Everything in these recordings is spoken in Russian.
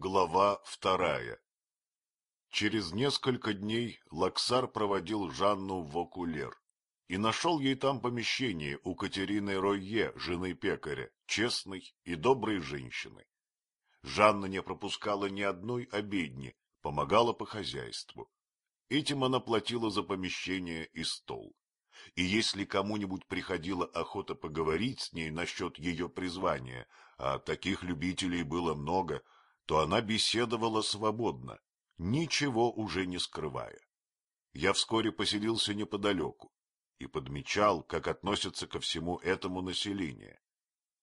Глава вторая Через несколько дней Лаксар проводил Жанну в Окулер и нашел ей там помещение у Катерины Ройе, жены пекаря, честной и доброй женщины. Жанна не пропускала ни одной обедни, помогала по хозяйству. Этим она платила за помещение и стол. И если кому-нибудь приходила охота поговорить с ней насчет ее призвания, а таких любителей было много, то она беседовала свободно, ничего уже не скрывая. Я вскоре поселился неподалеку и подмечал, как относятся ко всему этому население.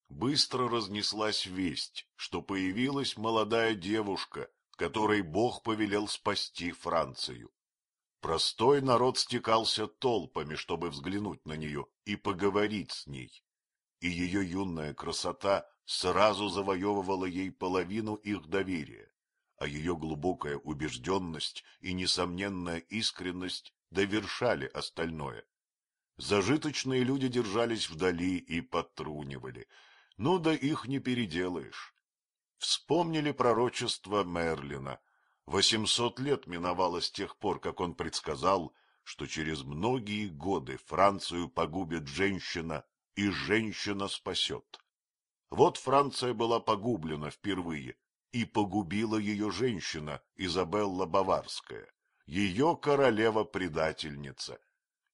Быстро разнеслась весть, что появилась молодая девушка, которой Бог повелел спасти Францию. Простой народ стекался толпами, чтобы взглянуть на нее и поговорить с ней. И ее юная красота сразу завоевывала ей половину их доверия, а ее глубокая убежденность и несомненная искренность довершали остальное. Зажиточные люди держались вдали и подтрунивали. Ну да их не переделаешь. Вспомнили пророчество Мерлина, Восемьсот лет миновало с тех пор, как он предсказал, что через многие годы Францию погубит женщина, и женщина спасет. Вот Франция была погублена впервые, и погубила ее женщина Изабелла Баварская, ее королева-предательница.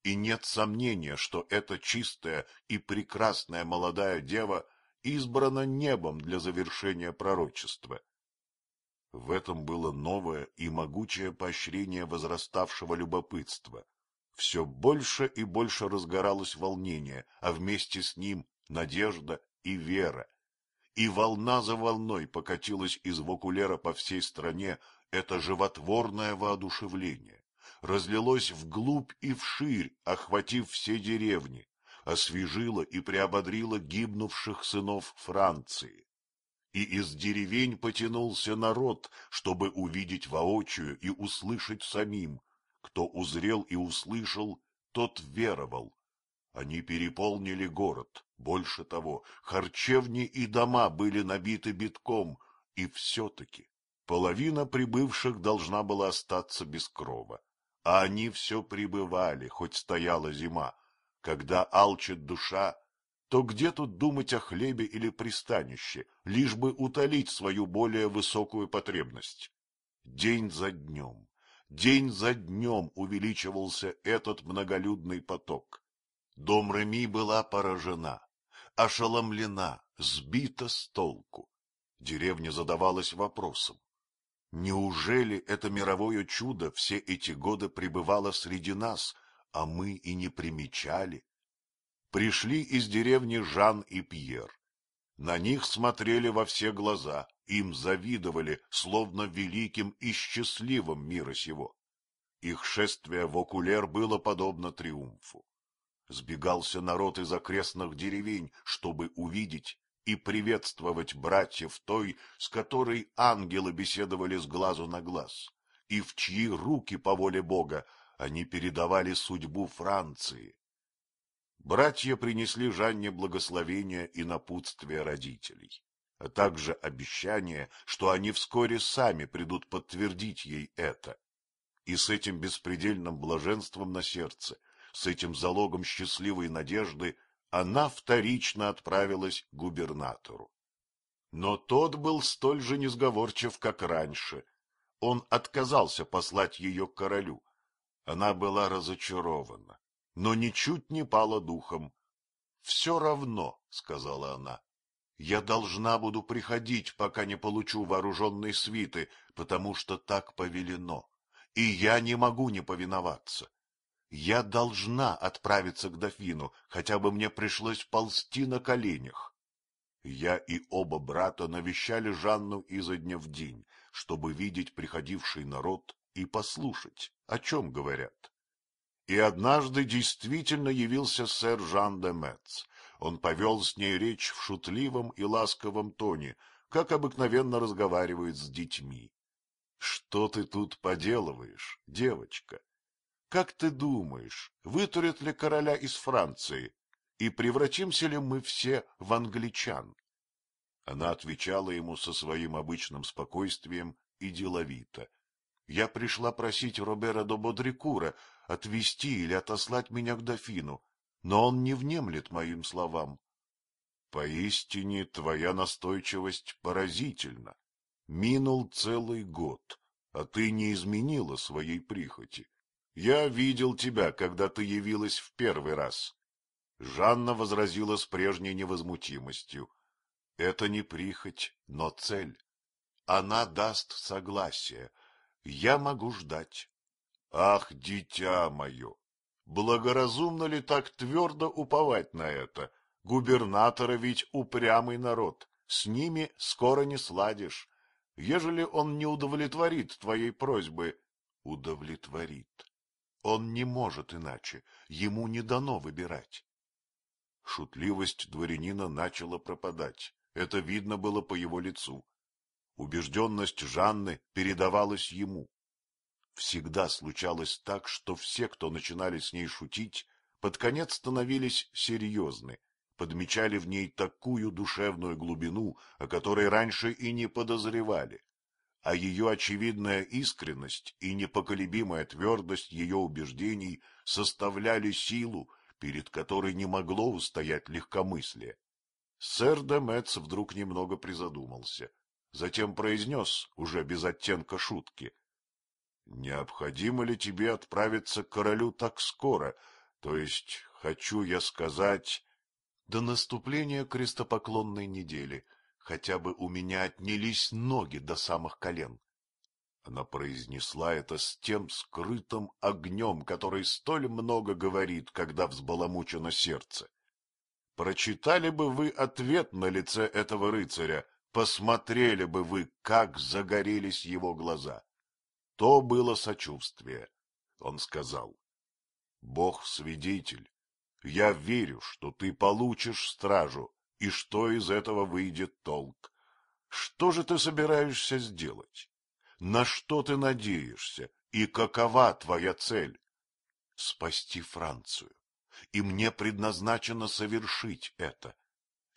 И нет сомнения, что эта чистая и прекрасная молодая дева избрана небом для завершения пророчества. В этом было новое и могучее поощрение возраставшего любопытства. Все больше и больше разгоралось волнение, а вместе с ним надежда и вера. И волна за волной покатилась из вокулера по всей стране это животворное воодушевление. Разлилось вглубь и вширь, охватив все деревни, освежило и приободрило гибнувших сынов Франции и из деревень потянулся народ, чтобы увидеть воочию и услышать самим. Кто узрел и услышал, тот веровал. Они переполнили город, больше того, харчевни и дома были набиты битком, и все-таки половина прибывших должна была остаться без крова. А они все прибывали, хоть стояла зима. Когда алчит душа, то где тут думать о хлебе или пристанище, лишь бы утолить свою более высокую потребность? День за днем, день за днем увеличивался этот многолюдный поток. Дом Реми была поражена, ошеломлена, сбита с толку. Деревня задавалась вопросом. Неужели это мировое чудо все эти годы пребывало среди нас, а мы и не примечали? пришли из деревни Жан и Пьер. На них смотрели во все глаза, им завидовали, словно великим и счастливым мира сего. Их шествие в Окулер было подобно триумфу. Сбегался народ из окрестных деревень, чтобы увидеть и приветствовать братьев той, с которой ангелы беседовали с глазу на глаз, и в чьи руки по воле Бога они передавали судьбу Франции. Братья принесли Жанне благословение и напутствие родителей, а также обещание, что они вскоре сами придут подтвердить ей это. И с этим беспредельным блаженством на сердце, с этим залогом счастливой надежды, она вторично отправилась к губернатору. Но тот был столь же несговорчив, как раньше. Он отказался послать ее к королю. Она была разочарована но ничуть не пала духом. — Все равно, — сказала она, — я должна буду приходить, пока не получу вооруженной свиты, потому что так повелено, и я не могу не повиноваться. Я должна отправиться к дофину, хотя бы мне пришлось ползти на коленях. Я и оба брата навещали Жанну изо дня в день, чтобы видеть приходивший народ и послушать, о чем говорят. И однажды действительно явился сэр Жан де Метц. Он повел с ней речь в шутливом и ласковом тоне, как обыкновенно разговаривает с детьми. — Что ты тут поделываешь, девочка? Как ты думаешь, вытурят ли короля из Франции, и превратимся ли мы все в англичан? Она отвечала ему со своим обычным спокойствием и деловито. — Я пришла просить Робера до Бодрикура отвезти или отослать меня к дофину, но он не внемлет моим словам. Поистине твоя настойчивость поразительна. Минул целый год, а ты не изменила своей прихоти. Я видел тебя, когда ты явилась в первый раз. Жанна возразила с прежней невозмутимостью. Это не прихоть, но цель. Она даст согласие. Я могу ждать. Ах, дитя мое! Благоразумно ли так твердо уповать на это? Губернатора ведь упрямый народ, с ними скоро не сладишь. Ежели он не удовлетворит твоей просьбы, удовлетворит. Он не может иначе, ему не дано выбирать. Шутливость дворянина начала пропадать, это видно было по его лицу. Убежденность Жанны передавалась ему. Всегда случалось так, что все, кто начинали с ней шутить, под конец становились серьезны, подмечали в ней такую душевную глубину, о которой раньше и не подозревали. А ее очевидная искренность и непоколебимая твердость ее убеждений составляли силу, перед которой не могло устоять легкомыслие. Сэр Демец вдруг немного призадумался, затем произнес, уже без оттенка шутки. — Необходимо ли тебе отправиться к королю так скоро? То есть, хочу я сказать до наступления крестопоклонной недели, хотя бы у меня отнялись ноги до самых колен. Она произнесла это с тем скрытым огнем, который столь много говорит, когда взбаламучено сердце. Прочитали бы вы ответ на лице этого рыцаря, посмотрели бы вы, как загорелись его глаза. То было сочувствие. Он сказал, — Бог свидетель, я верю, что ты получишь стражу, и что из этого выйдет толк. Что же ты собираешься сделать? На что ты надеешься, и какова твоя цель? Спасти Францию. И мне предназначено совершить это.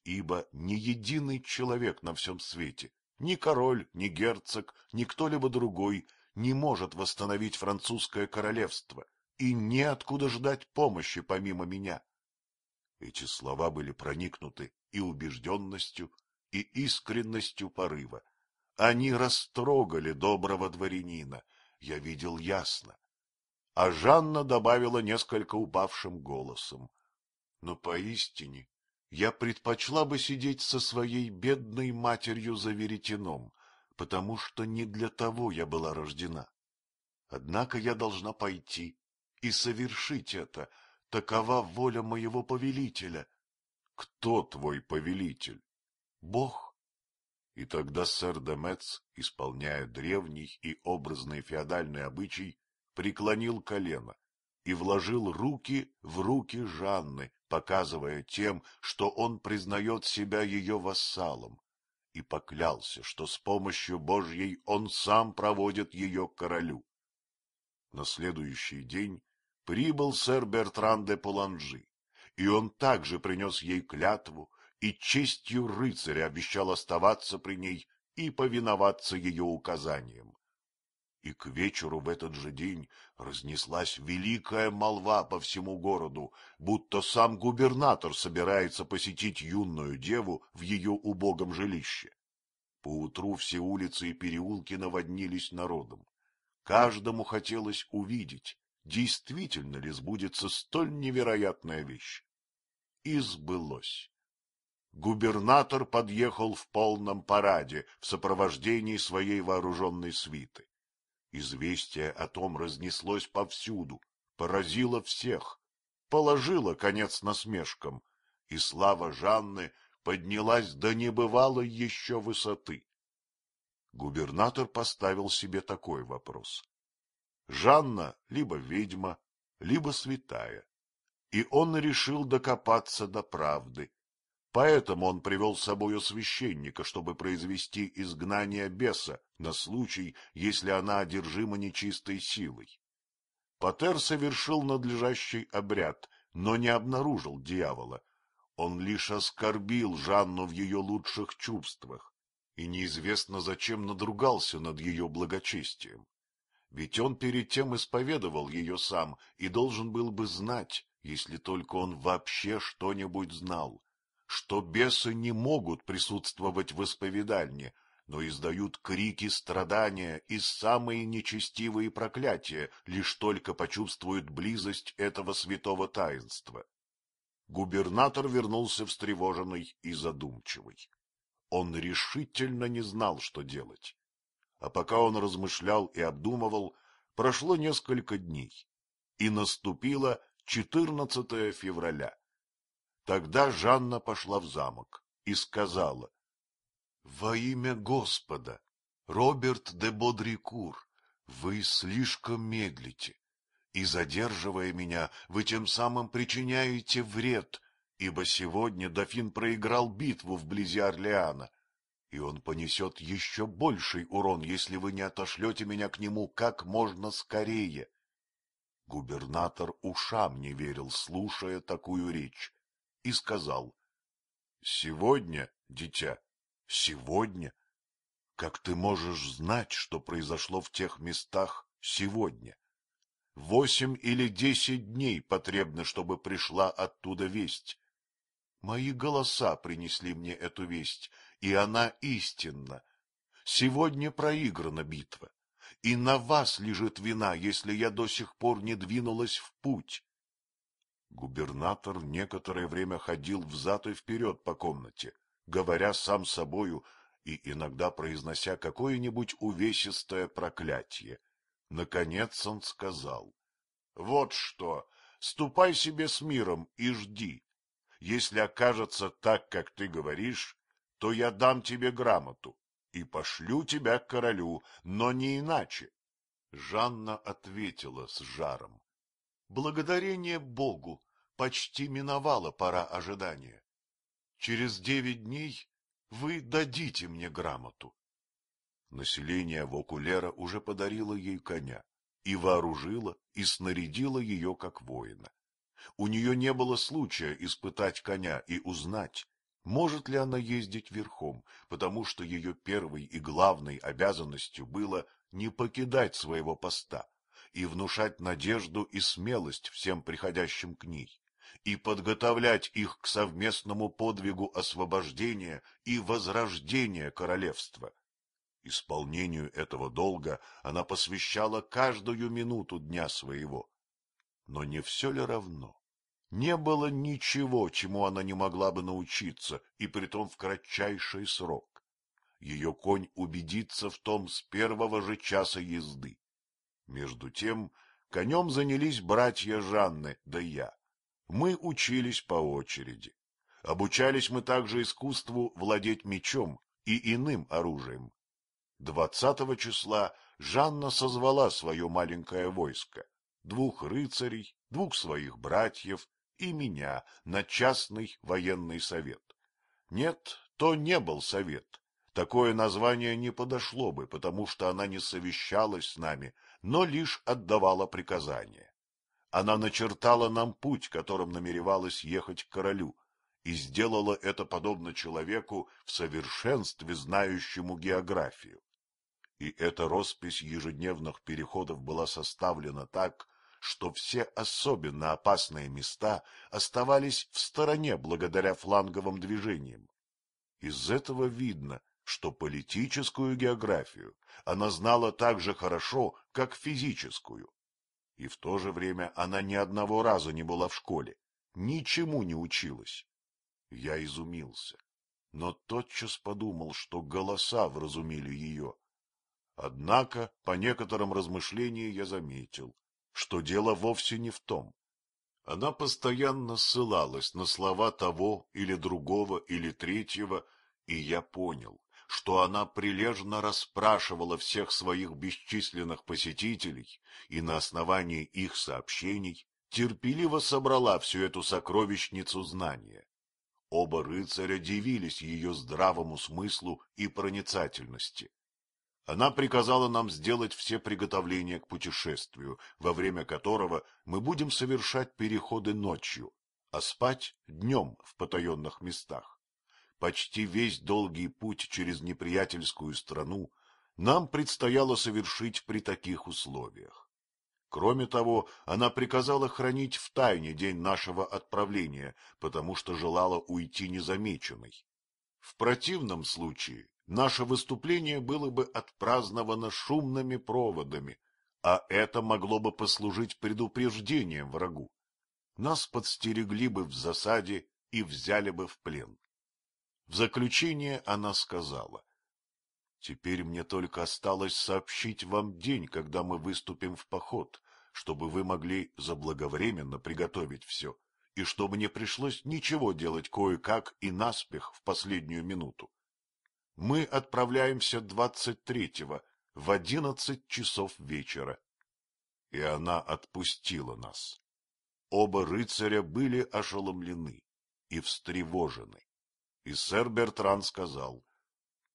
Ибо ни единый человек на всем свете, ни король, ни герцог, ни кто-либо другой не может восстановить французское королевство, и неоткуда ждать помощи помимо меня. Эти слова были проникнуты и убежденностью, и искренностью порыва. Они растрогали доброго дворянина, я видел ясно. А Жанна добавила несколько упавшим голосом. Но поистине я предпочла бы сидеть со своей бедной матерью за веретеном, потому что не для того я была рождена. Однако я должна пойти и совершить это. Такова воля моего повелителя. Кто твой повелитель? Бог. И тогда сэр Демец, исполняя древний и образный феодальный обычай, преклонил колено и вложил руки в руки Жанны, показывая тем, что он признает себя ее вассалом, и поклялся, что с помощью Божьей он сам проводит ее к королю. На следующий день прибыл сэр Бертран де Поланжи, и он также принес ей клятву и честью рыцаря обещал оставаться при ней и повиноваться ее указаниям. И к вечеру в этот же день разнеслась великая молва по всему городу, будто сам губернатор собирается посетить юную деву в ее убогом жилище. Поутру все улицы и переулки наводнились народом. Каждому хотелось увидеть, действительно ли сбудется столь невероятная вещь. И сбылось. Губернатор подъехал в полном параде в сопровождении своей вооруженной свиты. Известие о том разнеслось повсюду, поразило всех, положило конец насмешкам, и слава Жанны поднялась до небывалой еще высоты. Губернатор поставил себе такой вопрос. Жанна либо ведьма, либо святая. И он решил докопаться до правды. Поэтому он привел с собою священника, чтобы произвести изгнание беса на случай, если она одержима нечистой силой. Патер совершил надлежащий обряд, но не обнаружил дьявола. Он лишь оскорбил Жанну в ее лучших чувствах и неизвестно зачем надругался над ее благочестием. Ведь он перед тем исповедовал ее сам и должен был бы знать, если только он вообще что-нибудь знал, что бесы не могут присутствовать в исповедальне, но издают крики страдания и самые нечестивые проклятия, лишь только почувствуют близость этого святого таинства. Губернатор вернулся встревоженный и задумчивый. Он решительно не знал, что делать. А пока он размышлял и обдумывал, прошло несколько дней, и наступило 14 февраля. Тогда Жанна пошла в замок и сказала, — Во имя Господа, Роберт де Бодрикур, вы слишком медлите, и, задерживая меня, вы тем самым причиняете вред, ибо сегодня дофин проиграл битву вблизи Орлеана, и он понесет еще больший урон, если вы не отошлете меня к нему как можно скорее. Губернатор ушам не верил, слушая такую речь, и сказал, — Сегодня, дитя, сегодня? Как ты можешь знать, что произошло в тех местах сегодня? Восемь или десять дней потребно, чтобы пришла оттуда весть. Мои голоса принесли мне эту весть, и она истинна. Сегодня проиграна битва, и на вас лежит вина, если я до сих пор не двинулась в путь. Губернатор некоторое время ходил взад и вперед по комнате, говоря сам собою и иногда произнося какое-нибудь увесистое проклятие. Наконец он сказал, — Вот что, ступай себе с миром и жди. Если окажется так, как ты говоришь, то я дам тебе грамоту и пошлю тебя к королю, но не иначе. Жанна ответила с жаром. Благодарение Богу, почти миновала пора ожидания. Через девять дней вы дадите мне грамоту. Население Вокулера уже подарило ей коня и вооружило, и снарядило ее как воина. У нее не было случая испытать коня и узнать, может ли она ездить верхом, потому что ее первой и главной обязанностью было не покидать своего поста и внушать надежду и смелость всем приходящим к ней, и подготовлять их к совместному подвигу освобождения и возрождения королевства. Исполнению этого долга она посвящала каждую минуту дня своего. Но не все ли равно? Не было ничего, чему она не могла бы научиться, и притом в кратчайший срок. Ее конь убедится в том с первого же часа езды. Между тем конем занялись братья Жанны, да я. Мы учились по очереди. Обучались мы также искусству владеть мечом и иным оружием. Двадцатого числа Жанна созвала свое маленькое войско двух рыцарей, двух своих братьев и меня на частный военный совет. Нет, то не был совет. Такое название не подошло бы, потому что она не совещалась с нами, но лишь отдавала приказания. Она начертала нам путь, которым намеревалась ехать к королю, и сделала это подобно человеку в совершенстве знающему географию. И эта роспись ежедневных переходов была составлена так, что все особенно опасные места оставались в стороне благодаря фланговым движениям. Из этого видно, что политическую географию она знала так же хорошо, как физическую. И в то же время она ни одного раза не была в школе, ничему не училась. Я изумился, но тотчас подумал, что голоса вразумили ее. Однако, по некоторым размышлениям я заметил, что дело вовсе не в том. Она постоянно ссылалась на слова того или другого или третьего, и я понял, что она прилежно расспрашивала всех своих бесчисленных посетителей и на основании их сообщений терпеливо собрала всю эту сокровищницу знания. Оба рыцаря дивились ее здравому смыслу и проницательности. Она приказала нам сделать все приготовления к путешествию, во время которого мы будем совершать переходы ночью, а спать днем в потаенных местах. Почти весь долгий путь через неприятельскую страну нам предстояло совершить при таких условиях. Кроме того, она приказала хранить в тайне день нашего отправления, потому что желала уйти незамеченной. В противном случае наше выступление было бы отпраздновано шумными проводами, а это могло бы послужить предупреждением врагу. Нас подстерегли бы в засаде и взяли бы в плен. В заключение она сказала, «Теперь мне только осталось сообщить вам день, когда мы выступим в поход, чтобы вы могли заблаговременно приготовить все и чтобы не пришлось ничего делать кое-как и наспех в последнюю минуту. Мы отправляемся двадцать третьего в одиннадцать часов вечера. И она отпустила нас. Оба рыцаря были ошеломлены и встревожены. И сэр Бертран сказал,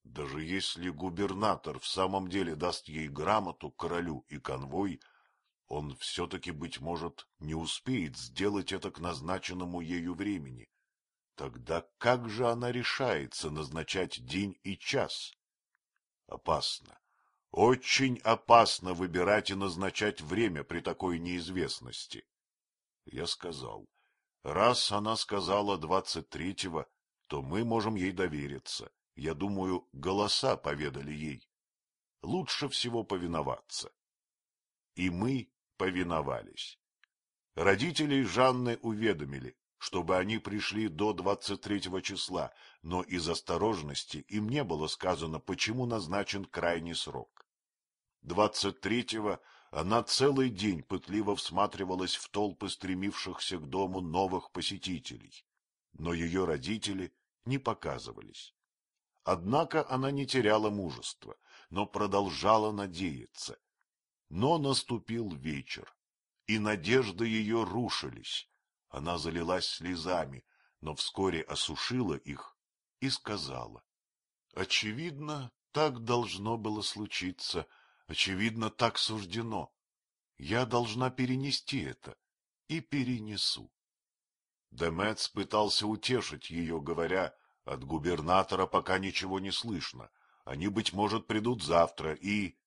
даже если губернатор в самом деле даст ей грамоту королю и конвой, он все-таки, быть может, не успеет сделать это к назначенному ею времени. Тогда как же она решается назначать день и час? Опасно, очень опасно выбирать и назначать время при такой неизвестности. Я сказал, раз она сказала двадцать третьего, то мы можем ей довериться. Я думаю, голоса поведали ей. Лучше всего повиноваться. И мы повиновались. Родителей Жанны уведомили, чтобы они пришли до 23 числа, но из осторожности им не было сказано, почему назначен крайний срок. 23-го она целый день пытливо всматривалась в толпы стремившихся к дому новых посетителей, но ее родители не показывались. Однако она не теряла мужества, но продолжала надеяться, но наступил вечер, и надежды ее рушились. Она залилась слезами, но вскоре осушила их и сказала. — Очевидно, так должно было случиться, очевидно, так суждено. Я должна перенести это и перенесу. Демец пытался утешить ее, говоря, от губернатора пока ничего не слышно, они, быть может, придут завтра и...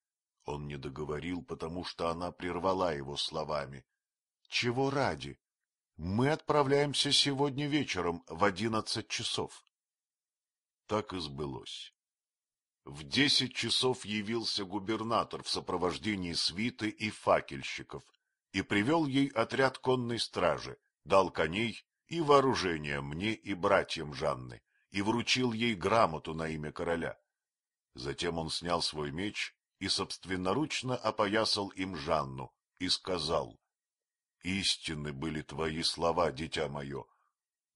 Он не договорил, потому что она прервала его словами. — Чего ради? Мы отправляемся сегодня вечером в одиннадцать часов. Так и сбылось. В десять часов явился губернатор в сопровождении свиты и факельщиков и привел ей отряд конной стражи, дал коней и вооружение мне и братьям Жанны и вручил ей грамоту на имя короля. Затем он снял свой меч и собственноручно опоясал им Жанну и сказал, «Истинны были твои слова, дитя мое.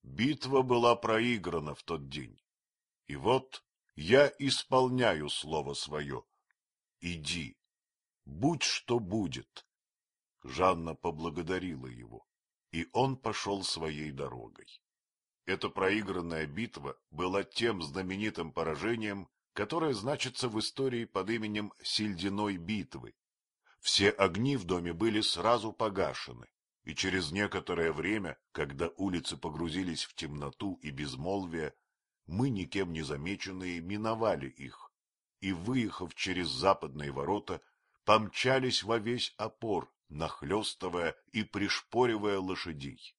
Битва была проиграна в тот день. И вот я исполняю слово свое. Иди, будь что будет». Жанна поблагодарила его, и он пошел своей дорогой. Эта проигранная битва была тем знаменитым поражением, которая значится в истории под именем Сильдиной битвы. Все огни в доме были сразу погашены, и через некоторое время, когда улицы погрузились в темноту и безмолвие, мы, никем не замеченные, миновали их и, выехав через западные ворота, помчались во весь опор, нахлестывая и пришпоривая лошадей.